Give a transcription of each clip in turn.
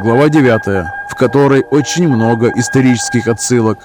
глава 9, в которой очень много исторических отсылок.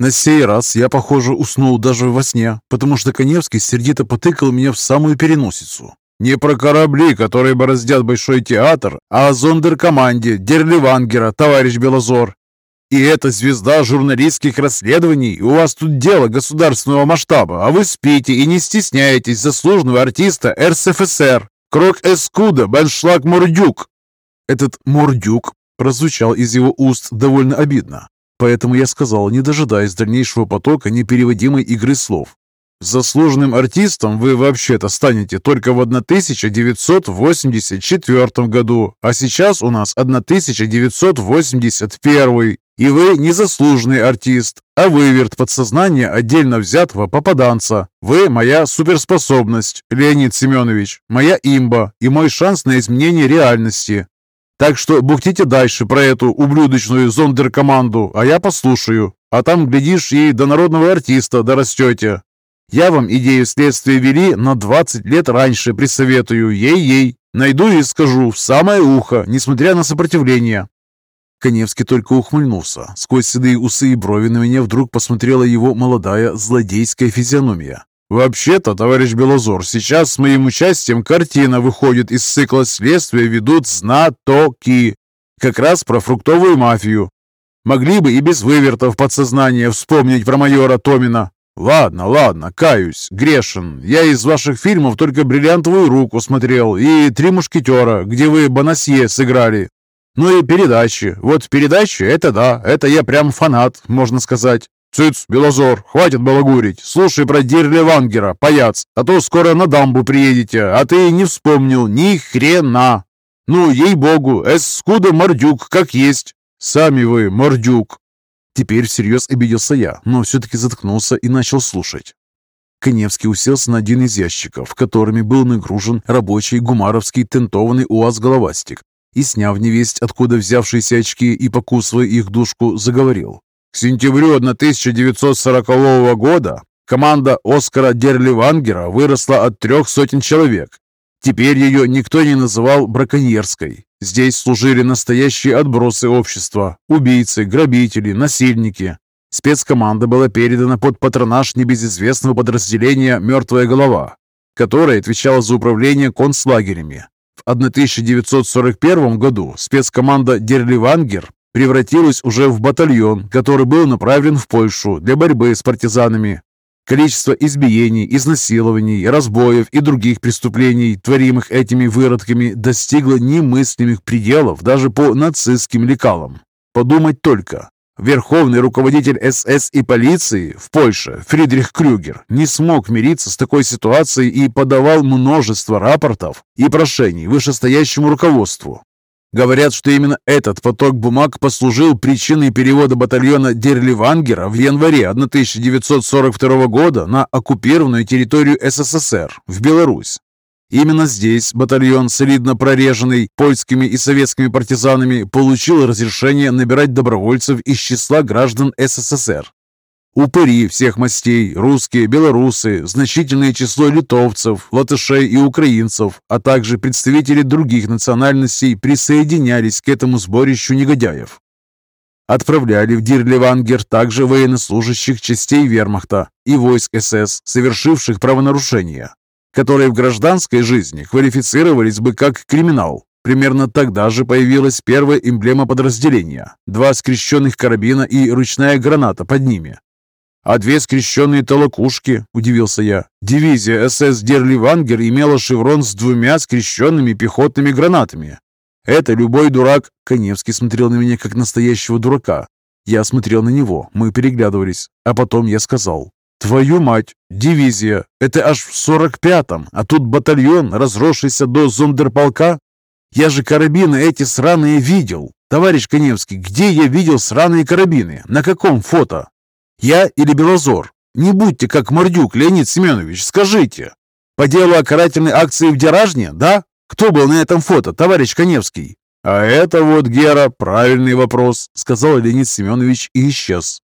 На сей раз я, похоже, уснул даже во сне, потому что Коневский сердито потыкал меня в самую переносицу. Не про корабли, которые бороздят Большой театр, а о зондеркоманде Дерливангера, товарищ Белозор. И это звезда журналистских расследований. У вас тут дело государственного масштаба, а вы спите и не стесняетесь заслуженного артиста РСФСР. Крок Эскуда, Беншлаг Мордюк. Этот Мордюк прозвучал из его уст довольно обидно. Поэтому я сказал, не дожидаясь дальнейшего потока непереводимой игры слов. Заслуженным артистом вы вообще-то станете только в 1984 году, а сейчас у нас 1981, и вы не заслуженный артист, а выверт подсознания отдельно взятого попаданца. Вы моя суперспособность, Леонид Семенович, моя имба и мой шанс на изменение реальности. Так что бухтите дальше про эту ублюдочную зондеркоманду, а я послушаю. А там, глядишь, и до народного артиста дорастете. Я вам идею следствия вели на 20 лет раньше, присоветую, ей-ей. Найду и скажу в самое ухо, несмотря на сопротивление. Коневский только ухмыльнулся. Сквозь седые усы и брови на меня вдруг посмотрела его молодая злодейская физиономия. «Вообще-то, товарищ Белозор, сейчас с моим участием картина выходит из цикла следствия ведут знатоки. Как раз про фруктовую мафию. Могли бы и без вывертов подсознания вспомнить про майора Томина. «Ладно, ладно, каюсь, грешен. Я из ваших фильмов только «Бриллиантовую руку» смотрел и «Три мушкетера», где вы Бонасье сыграли. Ну и передачи. Вот передачи — это да, это я прям фанат, можно сказать. «Цыц, Белозор, хватит балагурить. Слушай про Дирли Вангера, паяц, а то скоро на дамбу приедете, а ты не вспомнил ни хрена. Ну, ей-богу, эскуда мордюк, как есть. Сами вы, мордюк. Теперь всерьез обиделся я, но все-таки заткнулся и начал слушать. Коневский уселся на один из ящиков, которыми был нагружен рабочий гумаровский тентованный УАЗ-головастик, и, сняв невесть, откуда взявшиеся очки и покусывая их душку, заговорил. К сентябрю 1940 года команда Оскара Дерливангера выросла от трех сотен человек. Теперь ее никто не называл браконьерской. Здесь служили настоящие отбросы общества, убийцы, грабители, насильники. Спецкоманда была передана под патронаж небезызвестного подразделения «Мертвая голова», которое отвечало за управление концлагерями. В 1941 году спецкоманда «Дерливангер» превратилась уже в батальон, который был направлен в Польшу для борьбы с партизанами. Количество избиений, изнасилований, разбоев и других преступлений, творимых этими выродками, достигло немыслимых пределов даже по нацистским лекалам. Подумать только. Верховный руководитель СС и полиции в Польше, Фридрих Крюгер, не смог мириться с такой ситуацией и подавал множество рапортов и прошений вышестоящему руководству. Говорят, что именно этот поток бумаг послужил причиной перевода батальона Дерливангера в январе 1942 года на оккупированную территорию СССР, в Беларусь. Именно здесь батальон, солидно прореженный польскими и советскими партизанами, получил разрешение набирать добровольцев из числа граждан СССР. Упыри всех мастей, русские, белорусы, значительное число литовцев, латышей и украинцев, а также представители других национальностей присоединялись к этому сборищу негодяев. Отправляли в Дирливангер также военнослужащих частей вермахта и войск СС, совершивших правонарушения, которые в гражданской жизни квалифицировались бы как криминал. Примерно тогда же появилась первая эмблема подразделения – два скрещенных карабина и ручная граната под ними, «А две скрещенные толокушки?» – удивился я. «Дивизия СС Дерливангер имела шеврон с двумя скрещенными пехотными гранатами. Это любой дурак...» Коневский смотрел на меня, как настоящего дурака. Я смотрел на него, мы переглядывались. А потом я сказал, «Твою мать, дивизия, это аж в сорок пятом, а тут батальон, разросшийся до зондерполка? Я же карабины эти сраные видел. Товарищ Коневский, где я видел сраные карабины? На каком фото? Я или Белозор? Не будьте как Мордюк, Леонид Семенович, скажите. По делу о карательной акции в Деражне, да? Кто был на этом фото, товарищ Коневский? А это вот, Гера, правильный вопрос, сказал Леонид Семенович и исчез.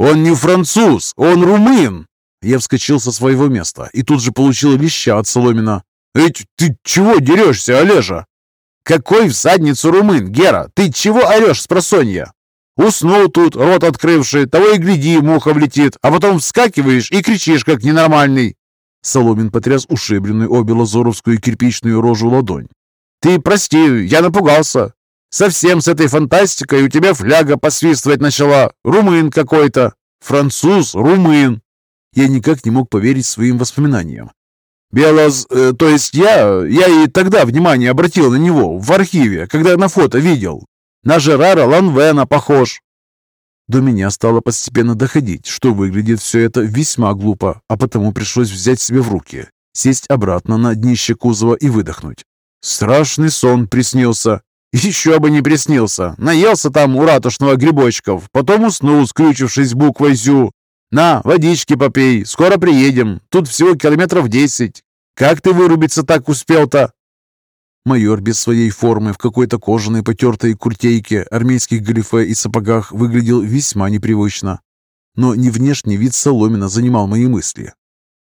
«Он не француз, он румын!» Я вскочил со своего места и тут же получил леща от Соломина. «Эть, ты чего дерешься, Олежа?» «Какой в задницу румын, Гера? Ты чего орешь с просонья?» «Уснул тут, рот открывший, того и гляди, муха влетит, а потом вскакиваешь и кричишь, как ненормальный». Соломин потряс ушибленную обе лазоровскую кирпичную рожу ладонь. «Ты прости, я напугался. Совсем с этой фантастикой у тебя фляга посвистывать начала. Румын какой-то. Француз, румын. Я никак не мог поверить своим воспоминаниям. Белоз, э, то есть я, я и тогда внимание обратил на него в архиве, когда на фото видел. На Жерара Ланвена похож. До меня стало постепенно доходить, что выглядит все это весьма глупо, а потому пришлось взять себя в руки, сесть обратно на днище кузова и выдохнуть. Страшный сон приснился. Еще бы не приснился. Наелся там у ратушного грибочков, потом уснул, скрючившись буквой «зю». «На, водички попей, скоро приедем. Тут всего километров десять. Как ты вырубиться так успел-то?» Майор без своей формы в какой-то кожаной потертой куртейке, армейских галифе и сапогах выглядел весьма непривычно. Но не внешний вид Соломина занимал мои мысли.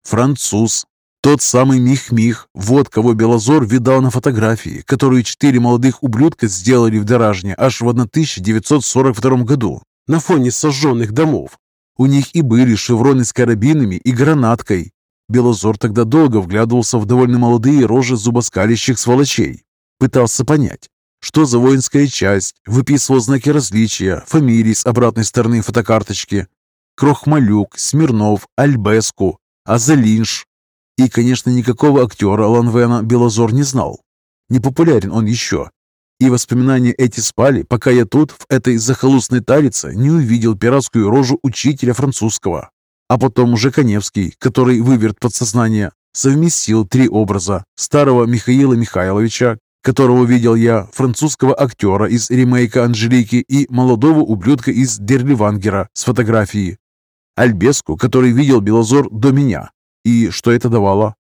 Француз, тот самый Мих-Мих, вот кого Белозор видал на фотографии, которую четыре молодых ублюдка сделали в Даражне аж в 1942 году на фоне сожженных домов. У них и были шевроны с карабинами и гранаткой. Белозор тогда долго вглядывался в довольно молодые рожи зубоскалящих сволочей. Пытался понять, что за воинская часть, выписывал знаки различия, фамилии с обратной стороны фотокарточки. Крохмалюк, Смирнов, Альбеску, Азалинш, и, конечно, никакого актера Ланвена Белозор не знал. Не популярен он еще. И воспоминания эти спали, пока я тут, в этой захолустной талице, не увидел пиратскую рожу учителя французского. А потом уже Коневский, который выверт подсознание, совместил три образа. Старого Михаила Михайловича, которого видел я, французского актера из ремейка «Анжелики» и молодого ублюдка из Дерливангера с фотографией. Альбеску, который видел Белозор до меня, и что это давало?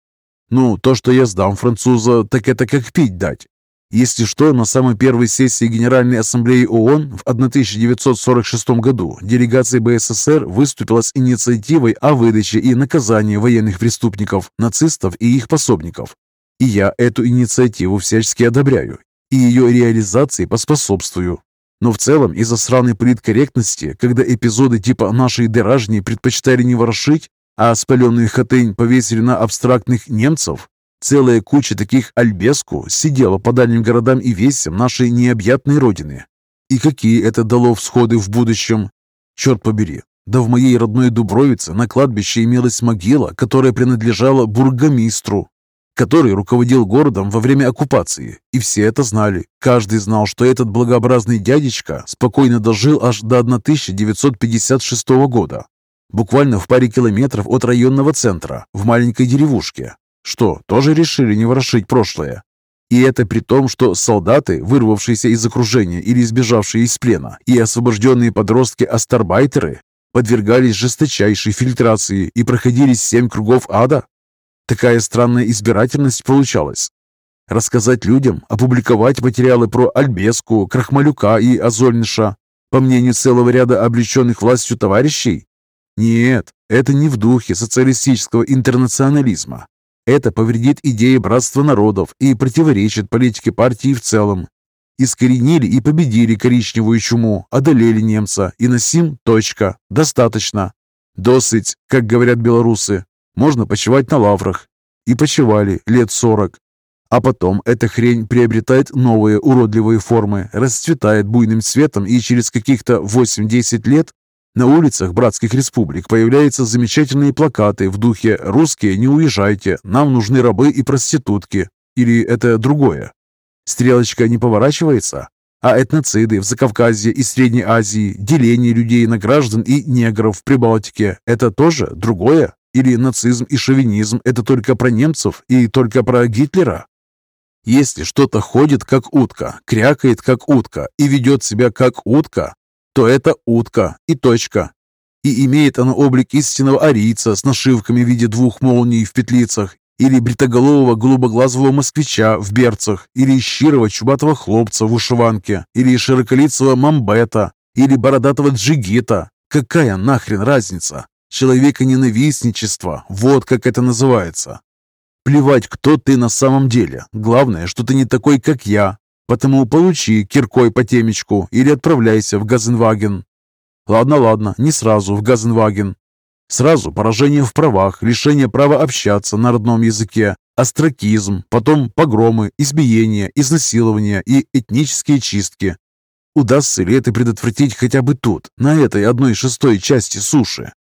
Ну, то, что я сдам француза, так это как пить дать. Если что, на самой первой сессии Генеральной Ассамблеи ООН в 1946 году делегация БССР выступила с инициативой о выдаче и наказании военных преступников, нацистов и их пособников. И я эту инициативу всячески одобряю, и ее реализации поспособствую. Но в целом из-за сраной политкорректности, когда эпизоды типа нашей деражни предпочитали не ворошить, а спаленную хатынь повесили на абстрактных немцев. Целая куча таких альбеску сидела по дальним городам и весям нашей необъятной родины. И какие это дало всходы в будущем? Черт побери, да в моей родной Дубровице на кладбище имелась могила, которая принадлежала бургомистру, который руководил городом во время оккупации. И все это знали. Каждый знал, что этот благообразный дядечка спокойно дожил аж до 1956 года, буквально в паре километров от районного центра, в маленькой деревушке. Что, тоже решили не ворошить прошлое? И это при том, что солдаты, вырвавшиеся из окружения или сбежавшие из плена, и освобожденные подростки-астарбайтеры подвергались жесточайшей фильтрации и проходили семь кругов ада? Такая странная избирательность получалась. Рассказать людям, опубликовать материалы про Альбеску, Крахмалюка и Азольниша, по мнению целого ряда облеченных властью товарищей? Нет, это не в духе социалистического интернационализма. Это повредит идее братства народов и противоречит политике партии в целом. Искоренили и победили коричневую чуму, одолели немца, и на сим точка. Достаточно. Досыть, как говорят белорусы. Можно почивать на лаврах. И почивали лет сорок. А потом эта хрень приобретает новые уродливые формы, расцветает буйным цветом и через каких-то 8-10 лет на улицах братских республик появляются замечательные плакаты в духе «Русские, не уезжайте, нам нужны рабы и проститутки». Или это другое? Стрелочка не поворачивается? А этноциды в Закавказье и Средней Азии, деление людей на граждан и негров в Прибалтике – это тоже другое? Или нацизм и шовинизм – это только про немцев и только про Гитлера? Если что-то ходит как утка, крякает как утка и ведет себя как утка, то это утка и точка. И имеет она облик истинного арийца с нашивками в виде двух молний в петлицах, или бритоголового голубоглазого москвича в берцах, или щирого чубатого хлопца в ушиванке, или широколицего мамбета, или бородатого джигита, какая нахрен разница? Человеконенавистничество, вот как это называется. Плевать, кто ты на самом деле. Главное, что ты не такой, как я. Потому получи киркой по темечку или отправляйся в Газенваген. Ладно, ладно, не сразу в Газенваген. Сразу поражение в правах, лишение права общаться на родном языке, остракизм, потом погромы, избиения, изнасилования и этнические чистки. Удастся ли это предотвратить хотя бы тут, на этой одной шестой части суши?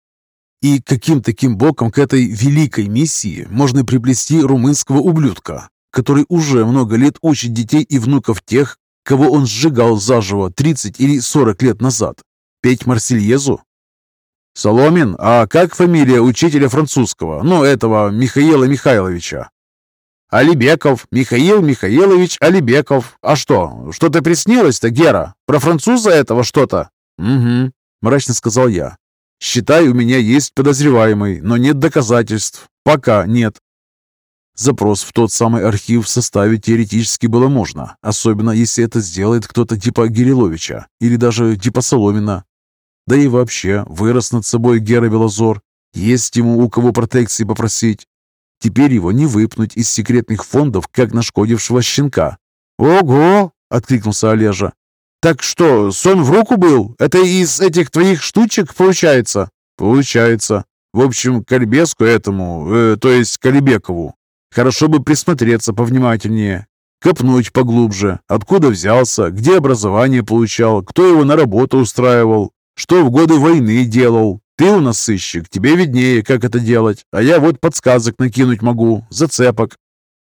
И каким таким боком к этой великой миссии можно приплести румынского ублюдка, который уже много лет учит детей и внуков тех, кого он сжигал заживо 30 или 40 лет назад? Петь Марсельезу? Соломин, а как фамилия учителя французского, ну, этого Михаила Михайловича? Алибеков, Михаил Михаилович Алибеков. А что, что-то приснилось-то, Гера? Про француза этого что-то? Угу, мрачно сказал я. Считай, у меня есть подозреваемый, но нет доказательств. Пока нет. Запрос в тот самый архив составить теоретически было можно, особенно если это сделает кто-то типа Гириловича или даже типа Соломина. Да и вообще, вырос над собой Гера Белозор. Есть ему у кого протекции попросить. Теперь его не выпнуть из секретных фондов, как нашкодившего щенка. «Ого!» — откликнулся Олежа. «Так что, сон в руку был? Это из этих твоих штучек получается?» «Получается. В общем, Кальбеску этому, э, то есть Калибекову, хорошо бы присмотреться повнимательнее, копнуть поглубже, откуда взялся, где образование получал, кто его на работу устраивал, что в годы войны делал. Ты у нас сыщик, тебе виднее, как это делать, а я вот подсказок накинуть могу, зацепок».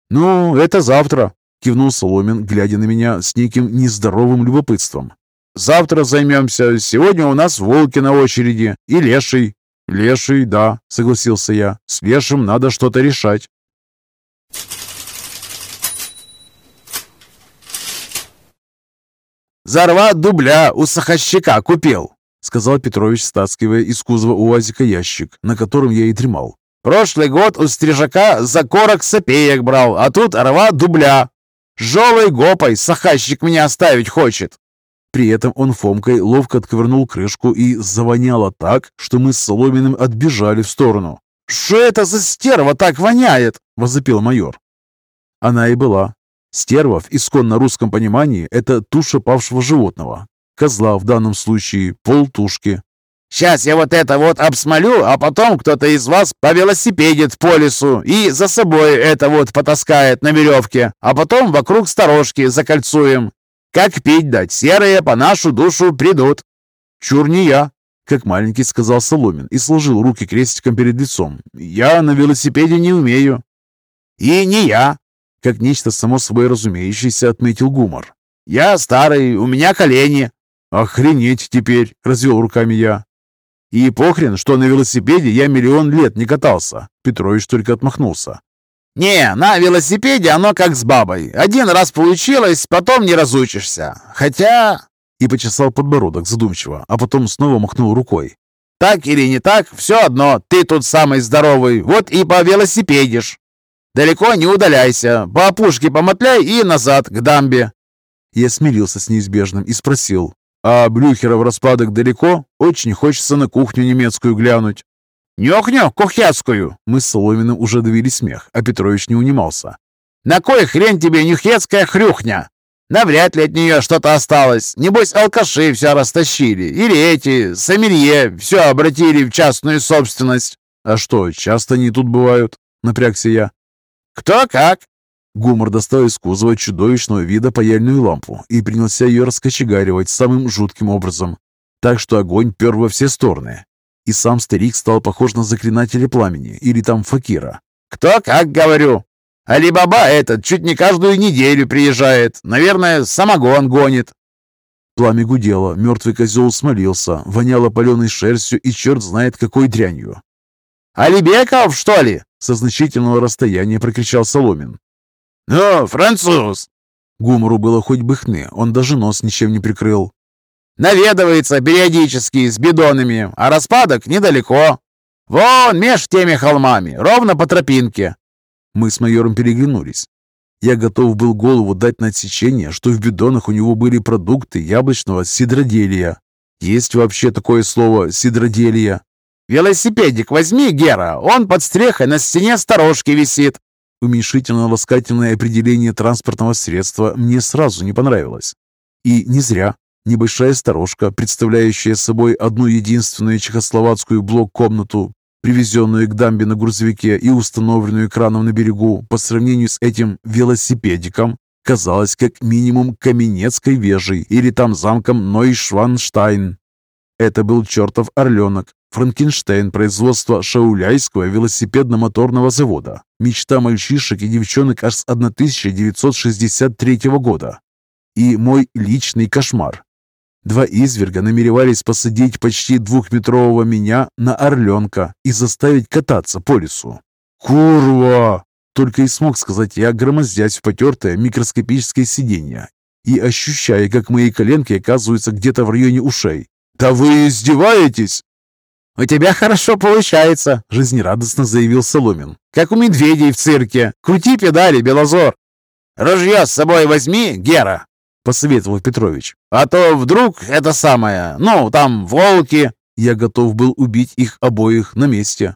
«Ну, это завтра», Кивнул Соломин, глядя на меня с неким нездоровым любопытством. «Завтра займемся. Сегодня у нас волки на очереди. И леший». «Леший, да», — согласился я. «С лешим надо что-то решать». «Зарва дубля у сахащика купил», — сказал Петрович, стаскивая из кузова УАЗика ящик, на котором я и дремал. «Прошлый год у стрижака за корок сопеек брал, а тут рва дубля. Жолой гопой сахащик меня оставить хочет!» При этом он Фомкой ловко отковырнул крышку и завоняло так, что мы с Соломиным отбежали в сторону. «Что это за стерва так воняет?» – возопил майор. Она и была. Стерва в исконно русском понимании – это туша павшего животного. Козла в данном случае – полтушки. Сейчас я вот это вот обсмолю, а потом кто-то из вас повелосипедит по лесу и за собой это вот потаскает на веревке, а потом вокруг сторожки закольцуем. Как пить дать, серые по нашу душу придут. Чур не я, как маленький сказал Соломин и сложил руки крестиком перед лицом. Я на велосипеде не умею. И не я, как нечто само собой разумеющееся отметил Гумор. Я старый, у меня колени. Охренеть теперь, развел руками я. И похрен, что на велосипеде я миллион лет не катался. Петрович только отмахнулся. «Не, на велосипеде оно как с бабой. Один раз получилось, потом не разучишься. Хотя...» И почесал подбородок задумчиво, а потом снова махнул рукой. «Так или не так, все одно, ты тут самый здоровый, вот и по велосипедишь. Далеко не удаляйся, по опушке помотляй и назад, к дамбе». Я смирился с неизбежным и спросил, а Блюхера в распадок далеко? Очень хочется на кухню немецкую глянуть. «Нюхню кухецкую!» Мы с Соломиным уже довели смех, а Петрович не унимался. «На кой хрен тебе нюхецкая хрюхня? Навряд ли от нее что-то осталось. Небось, алкаши все растащили. Или эти, сомелье, все обратили в частную собственность». «А что, часто они тут бывают?» — напрягся я. «Кто как. Гумор достал из кузова чудовищного вида паяльную лампу и принялся ее раскочегаривать самым жутким образом, так что огонь пер во все стороны. И сам старик стал похож на заклинателя пламени или там факира. «Кто как, говорю? Али-баба этот чуть не каждую неделю приезжает. Наверное, самогон гонит». Пламя гудело, мертвый козел смолился, воняло паленой шерстью и черт знает какой дрянью. «Алибеков, что ли?» Со значительного расстояния прокричал Соломин. «Ну, француз!» Гумору было хоть бы хны, он даже нос ничем не прикрыл. «Наведывается периодически с бидонами, а распадок недалеко. Вон, меж теми холмами, ровно по тропинке». Мы с майором переглянулись. Я готов был голову дать на отсечение, что в бидонах у него были продукты яблочного сидроделия. Есть вообще такое слово «сидроделие»? «Велосипедик возьми, Гера, он под стрехой на стене сторожки висит». Уменьшительно-ласкательное определение транспортного средства мне сразу не понравилось. И не зря. Небольшая сторожка, представляющая собой одну единственную чехословацкую блок-комнату, привезенную к дамбе на грузовике и установленную краном на берегу, по сравнению с этим велосипедиком, казалась как минимум Каменецкой вежей или там замком Нойшванштайн. Это был чертов орленок, Франкенштейн производства Шауляйского велосипедно-моторного завода. Мечта мальчишек и девчонок аж с 1963 года. И мой личный кошмар. Два изверга намеревались посадить почти двухметрового меня на орленка и заставить кататься по лесу. «Курва!» Только и смог сказать я, громоздясь в потертое микроскопическое сиденье и ощущая, как мои коленки оказываются где-то в районе ушей. «Да вы издеваетесь?» «У тебя хорошо получается», — жизнерадостно заявил Соломин. «Как у медведей в цирке. Крути педали, Белозор». «Ружье с собой возьми, Гера», — посоветовал Петрович. «А то вдруг это самое, ну, там волки». Я готов был убить их обоих на месте.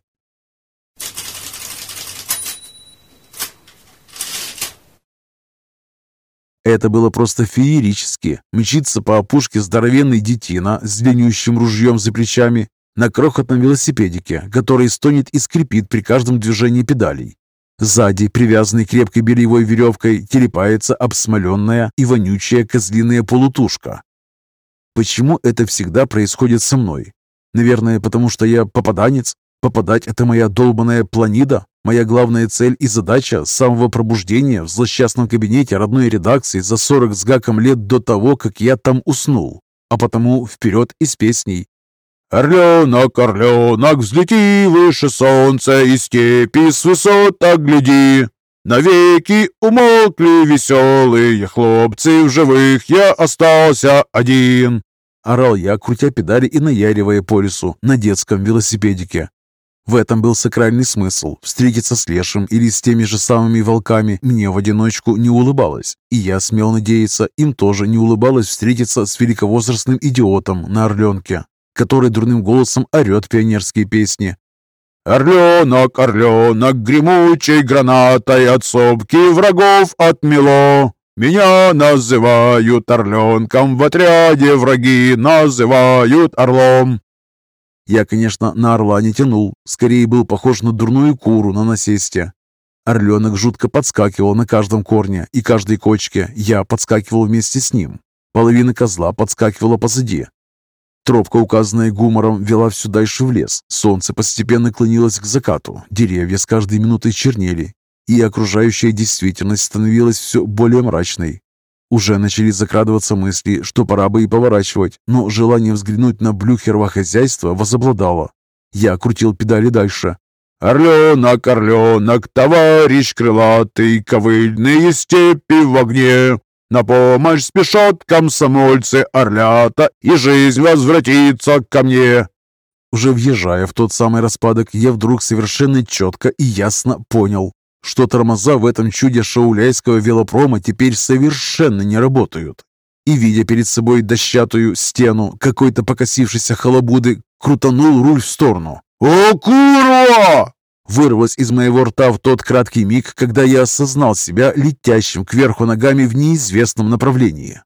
Это было просто феерически. Мчиться по опушке здоровенный детина с длиннющим ружьем за плечами на крохотном велосипедике, который стонет и скрипит при каждом движении педалей. Сзади, привязанный крепкой бельевой веревкой, телепается обсмоленная и вонючая козлиная полутушка. Почему это всегда происходит со мной? Наверное, потому что я попаданец? Попадать – это моя долбанная планида? Моя главная цель и задача с самого пробуждения в злосчастном кабинете родной редакции за 40 с гаком лет до того, как я там уснул. А потому вперед из песней. «Орленок, орленок, взлети выше солнца и степи с высот огляди. Навеки умолкли веселые хлопцы, в живых я остался один!» Орал я, крутя педали и наяривая по лесу на детском велосипедике. В этом был сакральный смысл. Встретиться с Лешим или с теми же самыми волками мне в одиночку не улыбалось. И я смел надеяться, им тоже не улыбалось встретиться с великовозрастным идиотом на Орленке который дурным голосом орет пионерские песни. «Орленок, орленок, гремучей гранатой от сопки врагов отмело. Меня называют орленком, в отряде враги называют орлом». Я, конечно, на орла не тянул, скорее был похож на дурную куру на насесте. Орленок жутко подскакивал на каждом корне и каждой кочке, я подскакивал вместе с ним. Половина козла подскакивала позади, Тропка, указанная гумором, вела все дальше в лес. Солнце постепенно клонилось к закату, деревья с каждой минутой чернели, и окружающая действительность становилась все более мрачной. Уже начали закрадываться мысли, что пора бы и поворачивать, но желание взглянуть на Блюхерова хозяйство возобладало. Я крутил педали дальше. «Орленок, орленок, товарищ крылатый, ковыльные степи в огне, на помощь спешат комсомольцы Орлята, и жизнь возвратится ко мне!» Уже въезжая в тот самый распадок, я вдруг совершенно четко и ясно понял, что тормоза в этом чуде шауляйского велопрома теперь совершенно не работают. И, видя перед собой дощатую стену какой-то покосившейся халабуды, крутанул руль в сторону. «О, курва!» Вырвалось из моего рта в тот краткий миг, когда я осознал себя летящим кверху ногами в неизвестном направлении.